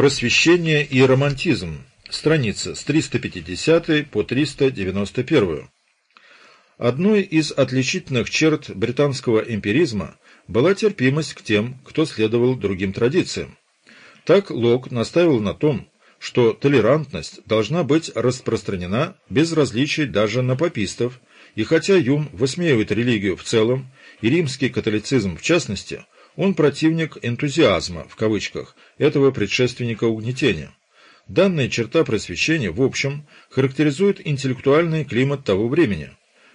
Просвещение и романтизм. Страница с 350 по 391. Одной из отличительных черт британского эмпиризма была терпимость к тем, кто следовал другим традициям. Так Лок настаивал на том, что толерантность должна быть распространена без различий даже на папистов, и хотя Юм высмеивает религию в целом и римский католицизм в частности, он противник «энтузиазма» в кавычках этого предшественника угнетения. Данная черта просвещения, в общем, характеризует интеллектуальный климат того времени.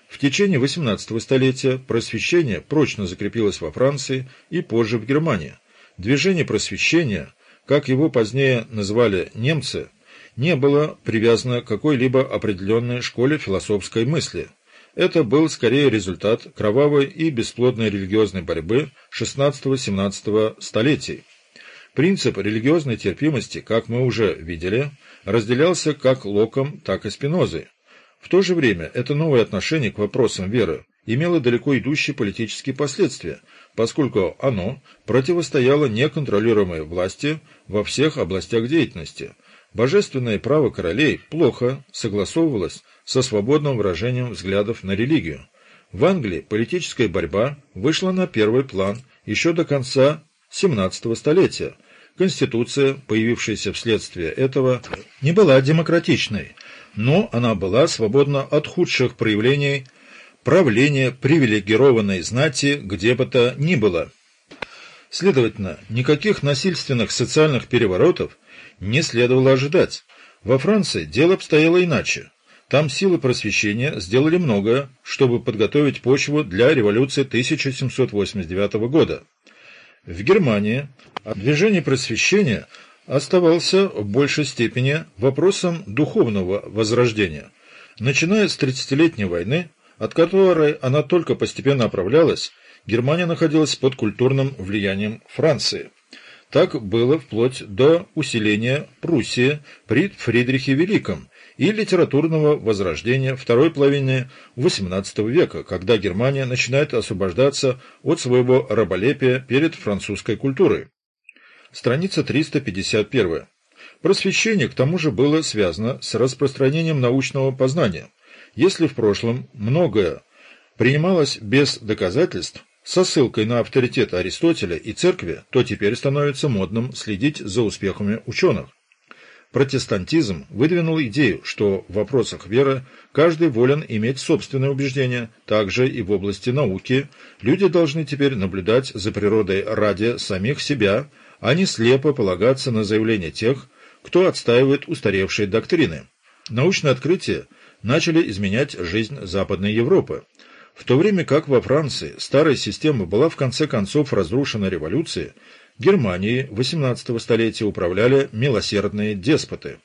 В течение XVIII столетия просвещение прочно закрепилось во Франции и позже в Германии. Движение просвещения, как его позднее назвали немцы, не было привязано к какой-либо определенной школе философской мысли. Это был скорее результат кровавой и бесплодной религиозной борьбы XVI-XVII столетий. Принцип религиозной терпимости, как мы уже видели, разделялся как Локом, так и Спинозой. В то же время это новое отношение к вопросам веры имело далеко идущие политические последствия, поскольку оно противостояло неконтролируемой власти во всех областях деятельности. Божественное право королей плохо согласовывалось со свободным выражением взглядов на религию. В Англии политическая борьба вышла на первый план еще до конца XVII столетия. Конституция, появившаяся вследствие этого, не была демократичной, но она была свободна от худших проявлений правления привилегированной знати где бы то ни было. Следовательно, никаких насильственных социальных переворотов не следовало ожидать. Во Франции дело обстояло иначе. Там силы просвещения сделали многое, чтобы подготовить почву для революции 1789 года. В Германии движение просвещения оставался в большей степени вопросом духовного возрождения. Начиная с Тридцатилетней войны, от которой она только постепенно оправлялась, Германия находилась под культурным влиянием Франции. Так было вплоть до усиления Пруссии при Фридрихе Великом и литературного возрождения второй половины XVIII века, когда Германия начинает освобождаться от своего раболепия перед французской культурой. Страница 351. Просвещение, к тому же, было связано с распространением научного познания. Если в прошлом многое принималось без доказательств, со ссылкой на авторитет Аристотеля и церкви, то теперь становится модным следить за успехами ученых. Протестантизм выдвинул идею, что в вопросах веры каждый волен иметь собственное убеждение, также и в области науки люди должны теперь наблюдать за природой ради самих себя, а не слепо полагаться на заявления тех, кто отстаивает устаревшие доктрины. Научные открытия начали изменять жизнь Западной Европы. В то время как во Франции старая система была в конце концов разрушена революцией, Германии XVIII столетия управляли милосердные деспоты.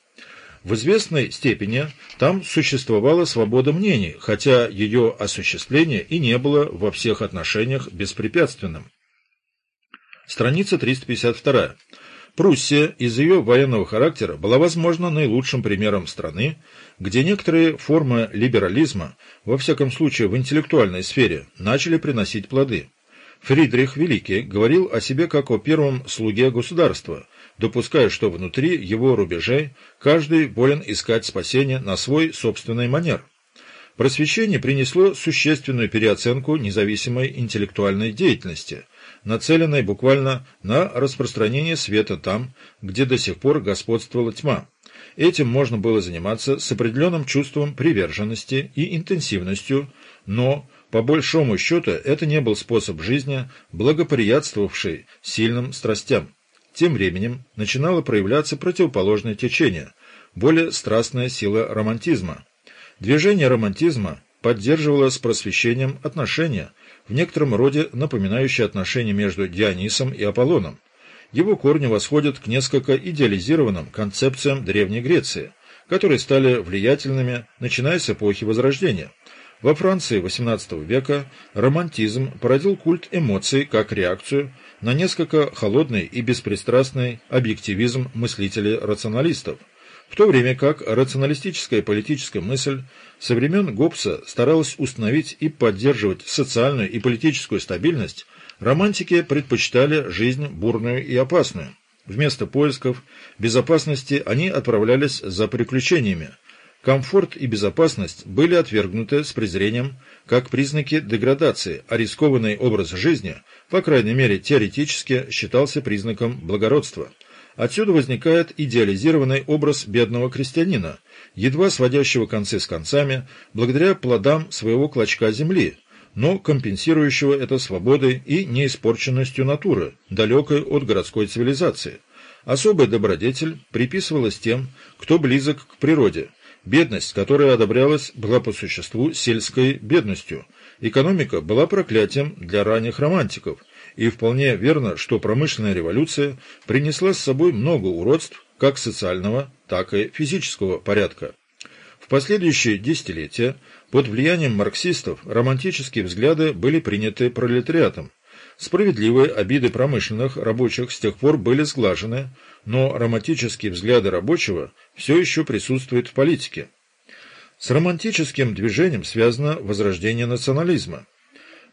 В известной степени там существовала свобода мнений, хотя ее осуществление и не было во всех отношениях беспрепятственным. Страница 352. Пруссия из-за ее военного характера была, возможно, наилучшим примером страны, где некоторые формы либерализма, во всяком случае в интеллектуальной сфере, начали приносить плоды. Фридрих Великий говорил о себе как о первом слуге государства, допуская, что внутри его рубежей каждый волен искать спасение на свой собственный манер. Просвещение принесло существенную переоценку независимой интеллектуальной деятельности, нацеленной буквально на распространение света там, где до сих пор господствовала тьма. Этим можно было заниматься с определенным чувством приверженности и интенсивностью, но по большому счету, это не был способ жизни, благоприятствовавший сильным страстям. Тем временем начинало проявляться противоположное течение, более страстная сила романтизма. Движение романтизма поддерживало с просвещением отношения, в некотором роде напоминающие отношения между Дионисом и Аполлоном. Его корни восходят к несколько идеализированным концепциям Древней Греции, которые стали влиятельными, начиная с эпохи Возрождения. Во Франции XVIII века романтизм породил культ эмоций как реакцию на несколько холодный и беспристрастный объективизм мыслителей-рационалистов, в то время как рационалистическая политическая мысль со времен Гоббса старалась установить и поддерживать социальную и политическую стабильность, романтики предпочитали жизнь бурную и опасную. Вместо поисков безопасности они отправлялись за приключениями. Комфорт и безопасность были отвергнуты с презрением как признаки деградации, а рискованный образ жизни, по крайней мере теоретически, считался признаком благородства. Отсюда возникает идеализированный образ бедного крестьянина, едва сводящего концы с концами, благодаря плодам своего клочка земли, но компенсирующего это свободой и неиспорченностью натуры, далекой от городской цивилизации. Особый добродетель приписывалась тем, кто близок к природе. Бедность, которая одобрялась, была по существу сельской бедностью. Экономика была проклятием для ранних романтиков, и вполне верно, что промышленная революция принесла с собой много уродств как социального, так и физического порядка. В последующие десятилетия под влиянием марксистов романтические взгляды были приняты пролетариатом. Справедливые обиды промышленных рабочих с тех пор были сглажены, но романтические взгляды рабочего все еще присутствуют в политике. С романтическим движением связано возрождение национализма.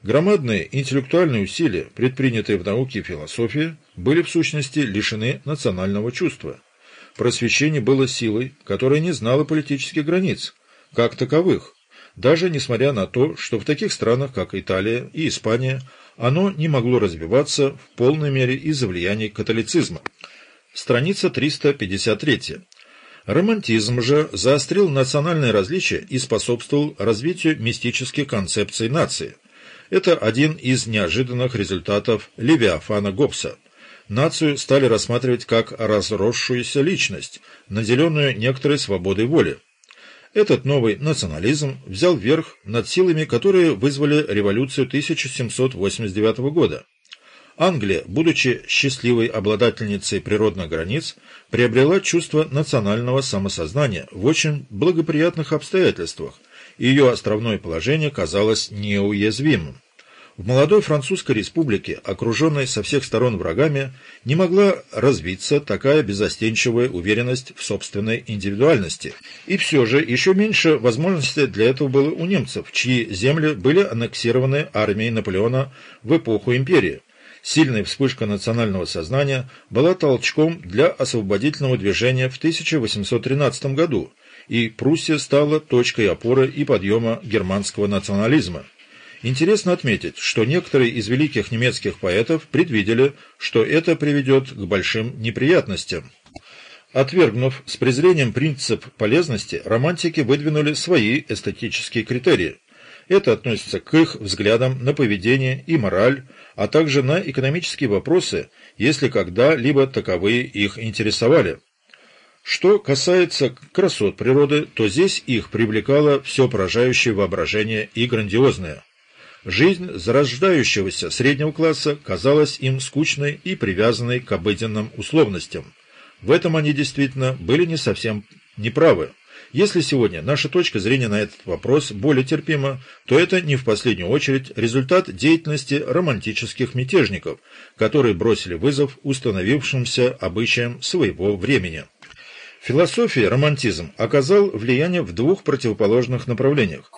Громадные интеллектуальные усилия, предпринятые в науке и философии, были в сущности лишены национального чувства. Просвещение было силой, которая не знала политических границ, как таковых, даже несмотря на то, что в таких странах, как Италия и Испания, оно не могло развиваться в полной мере из-за влияния католицизма. Страница 353. Романтизм же заострил национальные различия и способствовал развитию мистических концепций нации. Это один из неожиданных результатов Левиафана Гоббса. Нацию стали рассматривать как разросшуюся личность, наделенную некоторой свободой воли. Этот новый национализм взял верх над силами, которые вызвали революцию 1789 года. Англия, будучи счастливой обладательницей природных границ, приобрела чувство национального самосознания в очень благоприятных обстоятельствах, и ее островное положение казалось неуязвимым. В молодой французской республике, окруженной со всех сторон врагами, не могла развиться такая безостенчивая уверенность в собственной индивидуальности. И все же еще меньше возможностей для этого было у немцев, чьи земли были аннексированы армией Наполеона в эпоху империи. Сильная вспышка национального сознания была толчком для освободительного движения в 1813 году, и Пруссия стала точкой опоры и подъема германского национализма. Интересно отметить, что некоторые из великих немецких поэтов предвидели, что это приведет к большим неприятностям. Отвергнув с презрением принцип полезности, романтики выдвинули свои эстетические критерии. Это относится к их взглядам на поведение и мораль, а также на экономические вопросы, если когда-либо таковые их интересовали. Что касается красот природы, то здесь их привлекало все поражающее воображение и грандиозное. Жизнь зарождающегося среднего класса казалась им скучной и привязанной к обыденным условностям. В этом они действительно были не совсем неправы. Если сегодня наша точка зрения на этот вопрос более терпима, то это не в последнюю очередь результат деятельности романтических мятежников, которые бросили вызов установившимся обычаям своего времени. Философия романтизм оказал влияние в двух противоположных направлениях.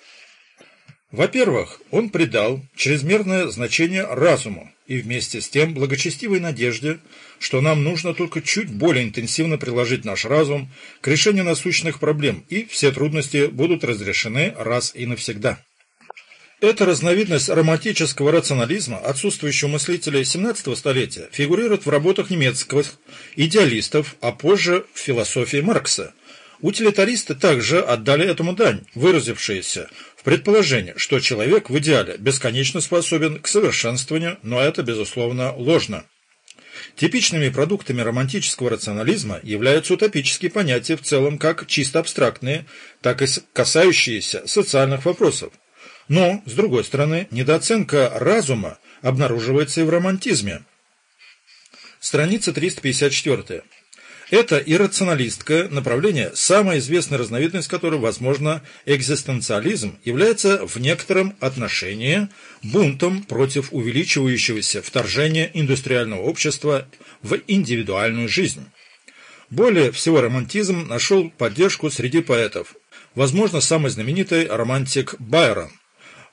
Во-первых, он придал чрезмерное значение разуму и вместе с тем благочестивой надежде, что нам нужно только чуть более интенсивно приложить наш разум к решению насущных проблем, и все трудности будут разрешены раз и навсегда. Эта разновидность романтического рационализма, отсутствующего у мыслителей XVII столетия, фигурирует в работах немецких идеалистов, а позже в философии Маркса. Утилитаристы также отдали этому дань, выразившиеся в предположении, что человек в идеале бесконечно способен к совершенствованию, но это, безусловно, ложно. Типичными продуктами романтического рационализма являются утопические понятия в целом как чисто абстрактные, так и касающиеся социальных вопросов. Но, с другой стороны, недооценка разума обнаруживается и в романтизме. Страница 354. Это иррационалистское направление, самая известная разновидность которой, возможно, экзистенциализм, является в некотором отношении бунтом против увеличивающегося вторжения индустриального общества в индивидуальную жизнь. Более всего романтизм нашел поддержку среди поэтов. Возможно, самый знаменитый романтик Байрон.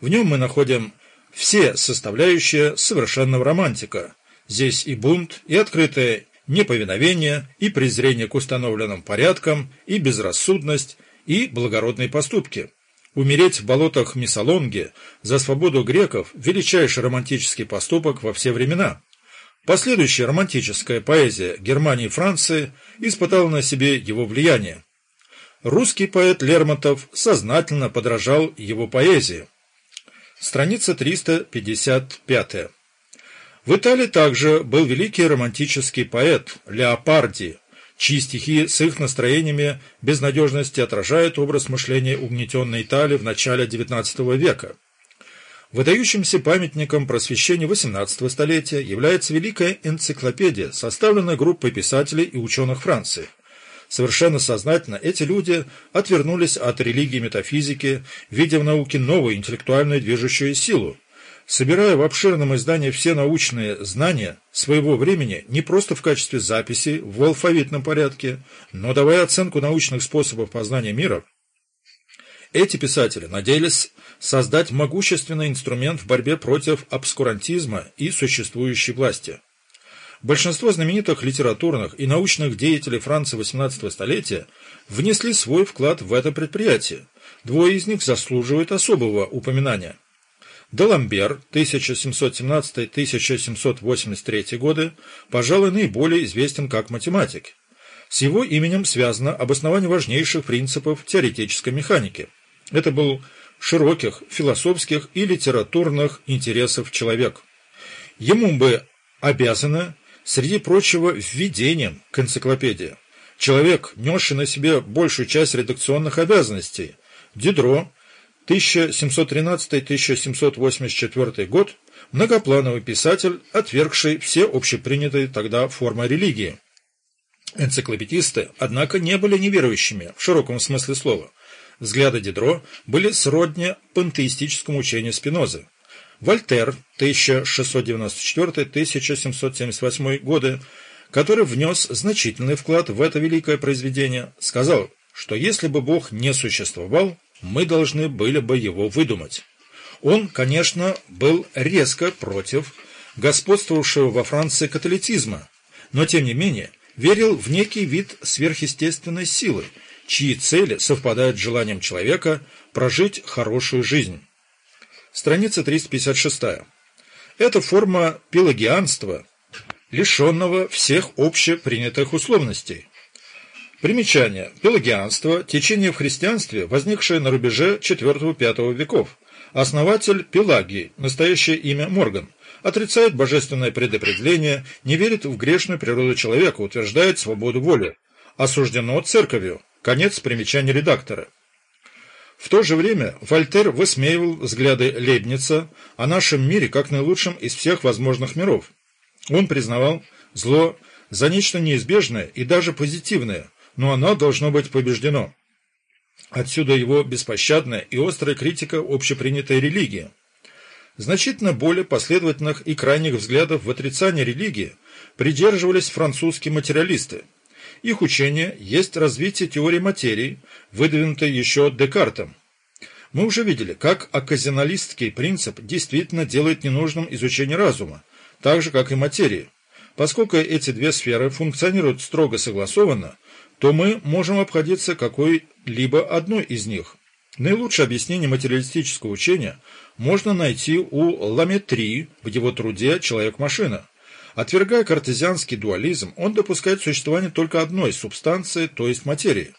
В нем мы находим все составляющие совершенного романтика. Здесь и бунт, и открытая неповиновение и презрение к установленным порядкам, и безрассудность, и благородные поступки. Умереть в болотах Мисолонги за свободу греков – величайший романтический поступок во все времена. Последующая романтическая поэзия Германии и Франции испытала на себе его влияние. Русский поэт Лермонтов сознательно подражал его поэзии. Страница 355. В Италии также был великий романтический поэт Леопарди, чьи стихи с их настроениями безнадежности отражают образ мышления угнетенной Италии в начале XIX века. Выдающимся памятником просвещения XVIII столетия является Великая энциклопедия, составленная группой писателей и ученых Франции. Совершенно сознательно эти люди отвернулись от религии и метафизики, видя в науке новую интеллектуальную движущую силу, собирая в обширном издании все научные знания своего времени не просто в качестве записи в алфавитном порядке, но давая оценку научных способов познания мира, эти писатели надеялись создать могущественный инструмент в борьбе против обскурантизма и существующей власти. Большинство знаменитых литературных и научных деятелей Франции XVIII столетия внесли свой вклад в это предприятие. Двое из них заслуживают особого упоминания – Даламбер 1717-1783 годы, пожалуй, наиболее известен как математик. С его именем связано обоснование важнейших принципов теоретической механики. Это был широких философских и литературных интересов человек. Ему бы обязано, среди прочего, введением к энциклопедии. Человек, несший на себе большую часть редакционных обязанностей. Дидро 1713-1784 год, многоплановый писатель, отвергший все общепринятые тогда формы религии. Энциклопедисты, однако, не были неверующими в широком смысле слова. Взгляды Дидро были сродни пантеистическому учению Спинозы. Вольтер, 1694-1778 годы, который внес значительный вклад в это великое произведение, сказал, что если бы Бог не существовал, мы должны были бы его выдумать. Он, конечно, был резко против господствовавшего во Франции католицизма, но, тем не менее, верил в некий вид сверхъестественной силы, чьи цели совпадают с желанием человека прожить хорошую жизнь. Страница 356. Это форма пелагианства, лишенного всех общепринятых условностей. Примечание. Пелагианство – течение в христианстве, возникшее на рубеже IV-V веков. Основатель Пелагии, настоящее имя Морган, отрицает божественное предопределение, не верит в грешную природу человека, утверждает свободу воли. Осуждено церковью. Конец примечания редактора. В то же время Вольтер высмеивал взгляды Лейбница о нашем мире как наилучшем из всех возможных миров. Он признавал зло за нечто неизбежное и даже позитивное, но оно должно быть побеждено. Отсюда его беспощадная и острая критика общепринятой религии. Значительно более последовательных и крайних взглядов в отрицание религии придерживались французские материалисты. Их учение есть развитие теории материи, выдвинутой еще Декартом. Мы уже видели, как оказионалистский принцип действительно делает ненужным изучение разума, так же, как и материи. Поскольку эти две сферы функционируют строго согласованно, то мы можем обходиться какой-либо одной из них. Наилучшее объяснение материалистического учения можно найти у Ламетри в его труде «Человек-машина». Отвергая картезианский дуализм, он допускает существование только одной субстанции, то есть материи.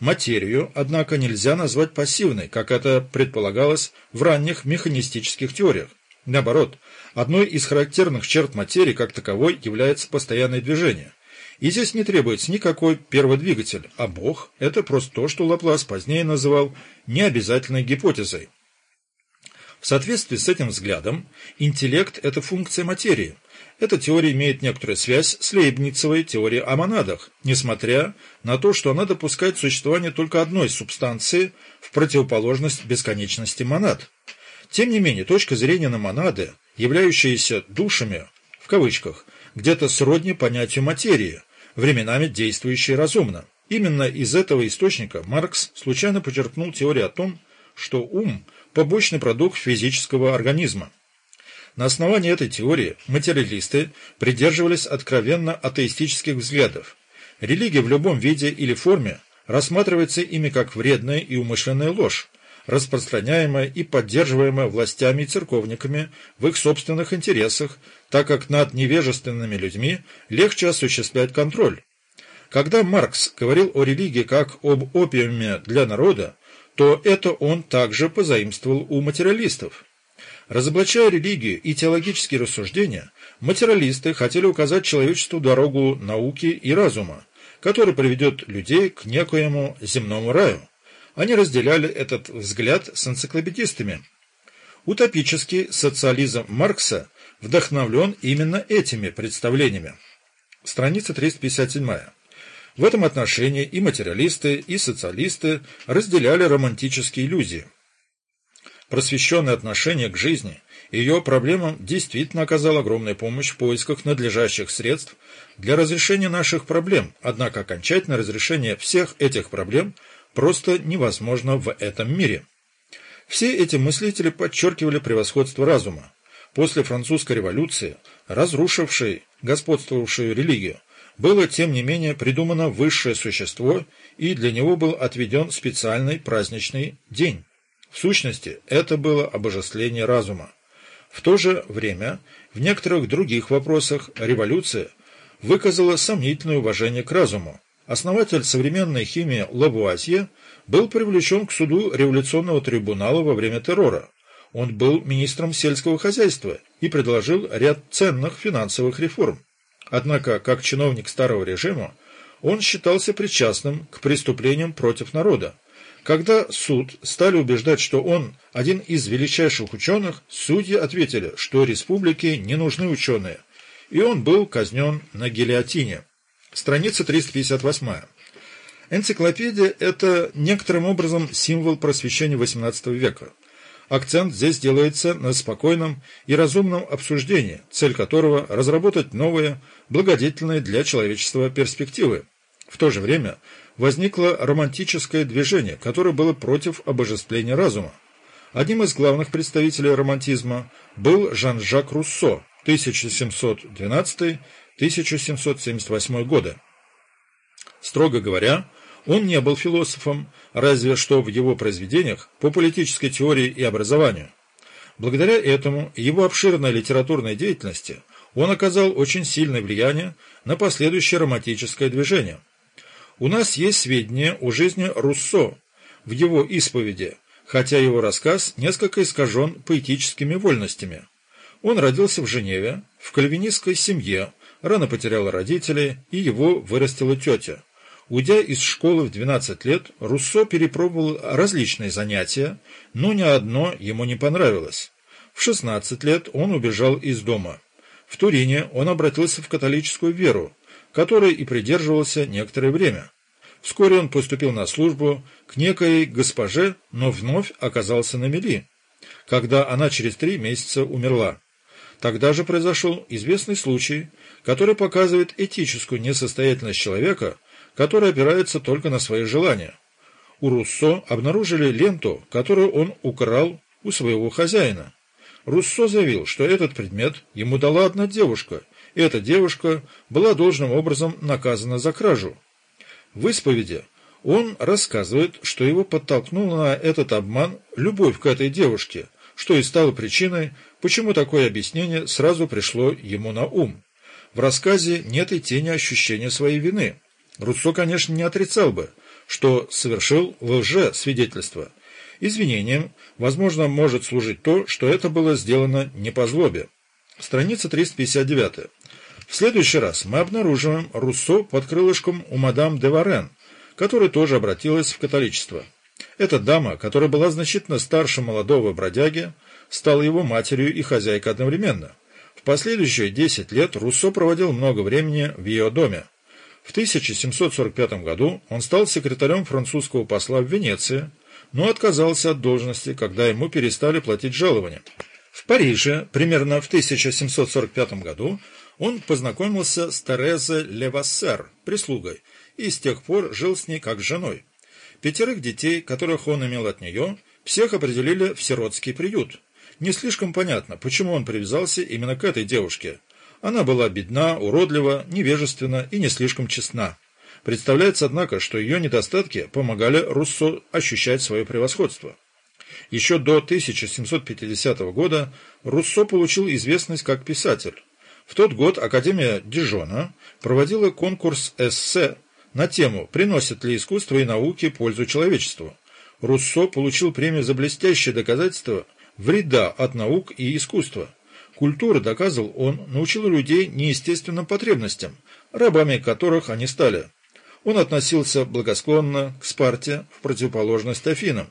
Материю, однако, нельзя назвать пассивной, как это предполагалось в ранних механистических теориях. Наоборот, одной из характерных черт материи как таковой является постоянное движение. И здесь не требуется никакой перводвигатель, а Бог – это просто то, что Лаплас позднее называл необязательной гипотезой. В соответствии с этим взглядом, интеллект – это функция материи. Эта теория имеет некоторую связь с Лейбницевой теорией о монадах, несмотря на то, что она допускает существование только одной субстанции в противоположность бесконечности монад. Тем не менее, точка зрения на монады, являющиеся «душами», в кавычках, где-то сродни понятию материи, временами действующие разумно. Именно из этого источника Маркс случайно подчеркнул теорию о том, что ум – побочный продукт физического организма. На основании этой теории материалисты придерживались откровенно атеистических взглядов. Религия в любом виде или форме рассматривается ими как вредная и умышленная ложь, распространяемая и поддерживаемая властями и церковниками в их собственных интересах, так как над невежественными людьми легче осуществлять контроль. Когда Маркс говорил о религии как об опиуме для народа, то это он также позаимствовал у материалистов. Разоблачая религию и теологические рассуждения, материалисты хотели указать человечеству дорогу науки и разума, который приведет людей к некоему земному раю. Они разделяли этот взгляд с энциклопедистами. Утопический социализм Маркса вдохновлен именно этими представлениями. Страница 357. В этом отношении и материалисты, и социалисты разделяли романтические иллюзии. Просвещенное отношение к жизни и ее проблемам действительно оказало огромную помощь в поисках надлежащих средств для разрешения наших проблем, однако окончательное разрешение всех этих проблем просто невозможно в этом мире. Все эти мыслители подчеркивали превосходство разума. После французской революции, разрушившей господствовавшую религию, было, тем не менее, придумано высшее существо, и для него был отведен специальный праздничный день. В сущности, это было обожествление разума. В то же время, в некоторых других вопросах революция выказала сомнительное уважение к разуму. Основатель современной химии Лавуазье был привлечен к суду революционного трибунала во время террора. Он был министром сельского хозяйства и предложил ряд ценных финансовых реформ. Однако, как чиновник старого режима, он считался причастным к преступлениям против народа. Когда суд стали убеждать, что он один из величайших ученых, судьи ответили, что республике не нужны ученые, и он был казнен на гильотине. Страница 358. Энциклопедия – это некоторым образом символ просвещения XVIII века. Акцент здесь делается на спокойном и разумном обсуждении, цель которого – разработать новые, благодетельные для человечества перспективы. В то же время возникло романтическое движение, которое было против обожествления разума. Одним из главных представителей романтизма был Жан-Жак Руссо 1712-1778 годы. Строго говоря, он не был философом, разве что в его произведениях по политической теории и образованию. Благодаря этому его обширной литературной деятельности он оказал очень сильное влияние на последующее романтическое движение. У нас есть сведения о жизни Руссо в его исповеди, хотя его рассказ несколько искажен поэтическими вольностями. Он родился в Женеве, в кальвинистской семье, рано потерял родителей, и его вырастила тетя. Уйдя из школы в 12 лет, Руссо перепробовал различные занятия, но ни одно ему не понравилось. В 16 лет он убежал из дома. В Турине он обратился в католическую веру, которой и придерживался некоторое время. Вскоре он поступил на службу к некой госпоже, но вновь оказался на мели, когда она через три месяца умерла. Тогда же произошел известный случай, который показывает этическую несостоятельность человека, который опирается только на свои желания. У Руссо обнаружили ленту, которую он украл у своего хозяина. Руссо заявил, что этот предмет ему дала одна девушка, и эта девушка была должным образом наказана за кражу. В исповеди он рассказывает, что его подтолкнул на этот обман любовь к этой девушке, что и стало причиной, почему такое объяснение сразу пришло ему на ум. В рассказе нет и тени ощущения своей вины. Руссо, конечно, не отрицал бы, что совершил лже-свидетельство, Извинением, возможно, может служить то, что это было сделано не по злобе. Страница 359. В следующий раз мы обнаруживаем Руссо под крылышком у мадам де Варен, которая тоже обратилась в католичество. Эта дама, которая была значительно старше молодого бродяги, стала его матерью и хозяйкой одновременно. В последующие 10 лет Руссо проводил много времени в ее доме. В 1745 году он стал секретарем французского посла в Венеции, но отказался от должности, когда ему перестали платить жалования. В Париже, примерно в 1745 году, он познакомился с Терезой Левассер, прислугой, и с тех пор жил с ней как с женой. Пятерых детей, которых он имел от нее, всех определили в сиротский приют. Не слишком понятно, почему он привязался именно к этой девушке. Она была бедна, уродлива, невежественна и не слишком честна. Представляется, однако, что ее недостатки помогали Руссо ощущать свое превосходство. Еще до 1750 года Руссо получил известность как писатель. В тот год Академия Дижона проводила конкурс эссе на тему «Приносят ли искусство и науки пользу человечеству?». Руссо получил премию за блестящее доказательство вреда от наук и искусства. Культура, доказывал он, научила людей неестественным потребностям, рабами которых они стали. Он относился благосклонно к Спарте в противоположность Афинам.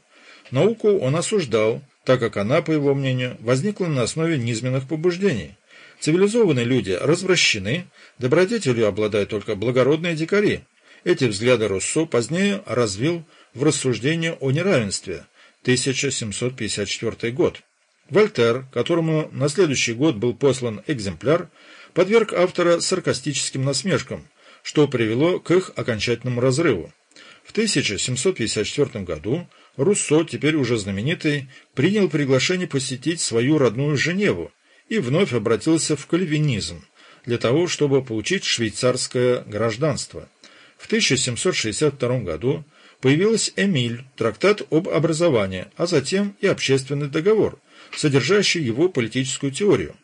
Науку он осуждал, так как она, по его мнению, возникла на основе низменных побуждений. Цивилизованные люди развращены, добродетелью обладают только благородные дикари. Эти взгляды Руссо позднее развил в рассуждение о неравенстве, 1754 год. Вольтер, которому на следующий год был послан экземпляр, подверг автора саркастическим насмешкам, что привело к их окончательному разрыву. В 1754 году Руссо, теперь уже знаменитый, принял приглашение посетить свою родную Женеву и вновь обратился в кальвинизм для того, чтобы получить швейцарское гражданство. В 1762 году появилась «Эмиль», трактат об образовании, а затем и общественный договор, содержащий его политическую теорию.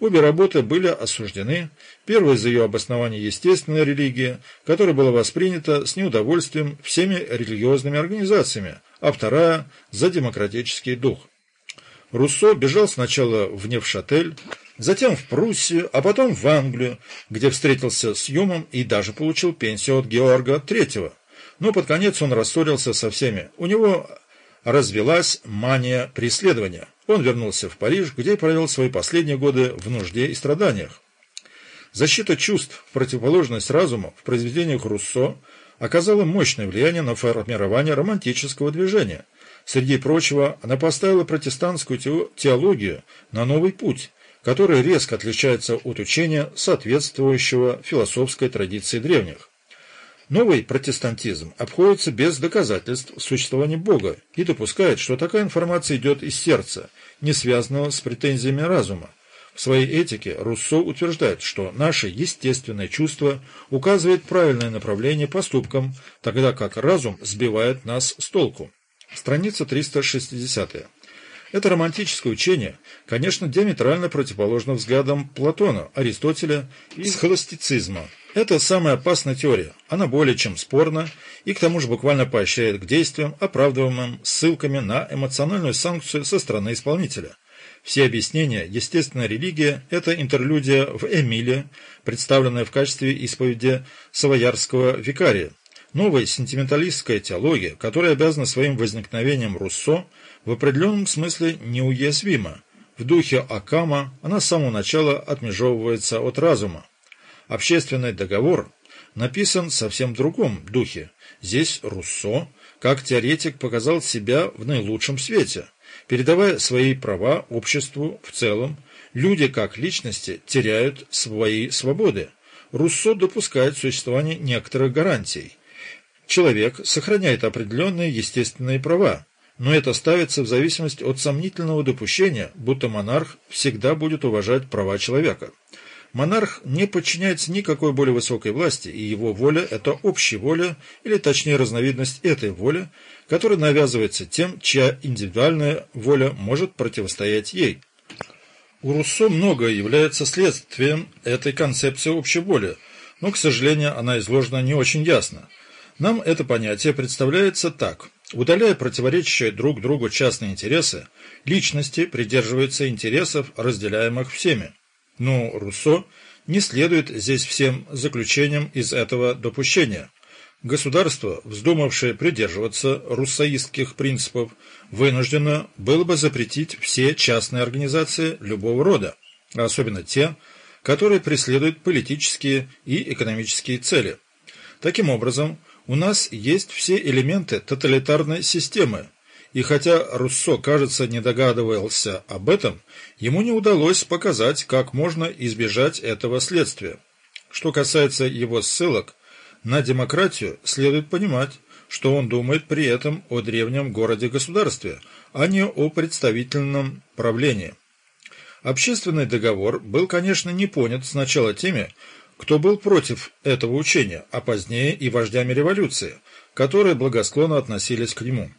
Обе работы были осуждены, первая за ее обоснование естественной религии, которая была воспринята с неудовольствием всеми религиозными организациями, а вторая за демократический дух. Руссо бежал сначала в Невшатель, затем в Пруссию, а потом в Англию, где встретился с Юмом и даже получил пенсию от Георга III. Но под конец он рассорился со всеми. У него развелась мания преследования. Он вернулся в Париж, где провел свои последние годы в нужде и страданиях. Защита чувств в противоположность разуму в произведениях Руссо оказала мощное влияние на формирование романтического движения. Среди прочего, она поставила протестантскую теологию на новый путь, который резко отличается от учения, соответствующего философской традиции древних. Новый протестантизм обходится без доказательств существования Бога и допускает, что такая информация идет из сердца, не связанного с претензиями разума. В своей этике Руссо утверждает, что наше естественное чувство указывает правильное направление поступкам, тогда как разум сбивает нас с толку. Страница 360. Это романтическое учение, конечно, диаметрально противоположно взглядам Платона, Аристотеля и схоластицизма. Это самая опасная теория, она более чем спорна и к тому же буквально поощряет к действиям, оправдываемым ссылками на эмоциональную санкцию со стороны исполнителя. Все объяснения «Естественная религия» – это интерлюдия в Эмиле, представленная в качестве исповеди Савоярского викария. Новая сентименталистская теология, которая обязана своим возникновением Руссо, в определенном смысле неуязвима. В духе Акама она с самого начала отмежевывается от разума. Общественный договор написан совсем другом духе. Здесь Руссо, как теоретик, показал себя в наилучшем свете. Передавая свои права обществу в целом, люди как личности теряют свои свободы. Руссо допускает существование некоторых гарантий. Человек сохраняет определенные естественные права, но это ставится в зависимости от сомнительного допущения, будто монарх всегда будет уважать права человека. Монарх не подчиняется никакой более высокой власти, и его воля – это общая воля, или точнее разновидность этой воли, которая навязывается тем, чья индивидуальная воля может противостоять ей. У Руссо многое является следствием этой концепции общей воли, но, к сожалению, она изложена не очень ясно. Нам это понятие представляется так. Удаляя противоречащие друг другу частные интересы, личности придерживаются интересов, разделяемых всеми. Но Руссо не следует здесь всем заключениям из этого допущения. Государство, вздумавшее придерживаться руссоистских принципов, вынуждено было бы запретить все частные организации любого рода, особенно те, которые преследуют политические и экономические цели. Таким образом, у нас есть все элементы тоталитарной системы, и хотя Руссо, кажется, не догадывался об этом, ему не удалось показать, как можно избежать этого следствия. Что касается его ссылок на демократию, следует понимать, что он думает при этом о древнем городе-государстве, а не о представительном правлении. Общественный договор был, конечно, не понят сначала теми, кто был против этого учения, а позднее и вождями революции, которые благосклонно относились к нему.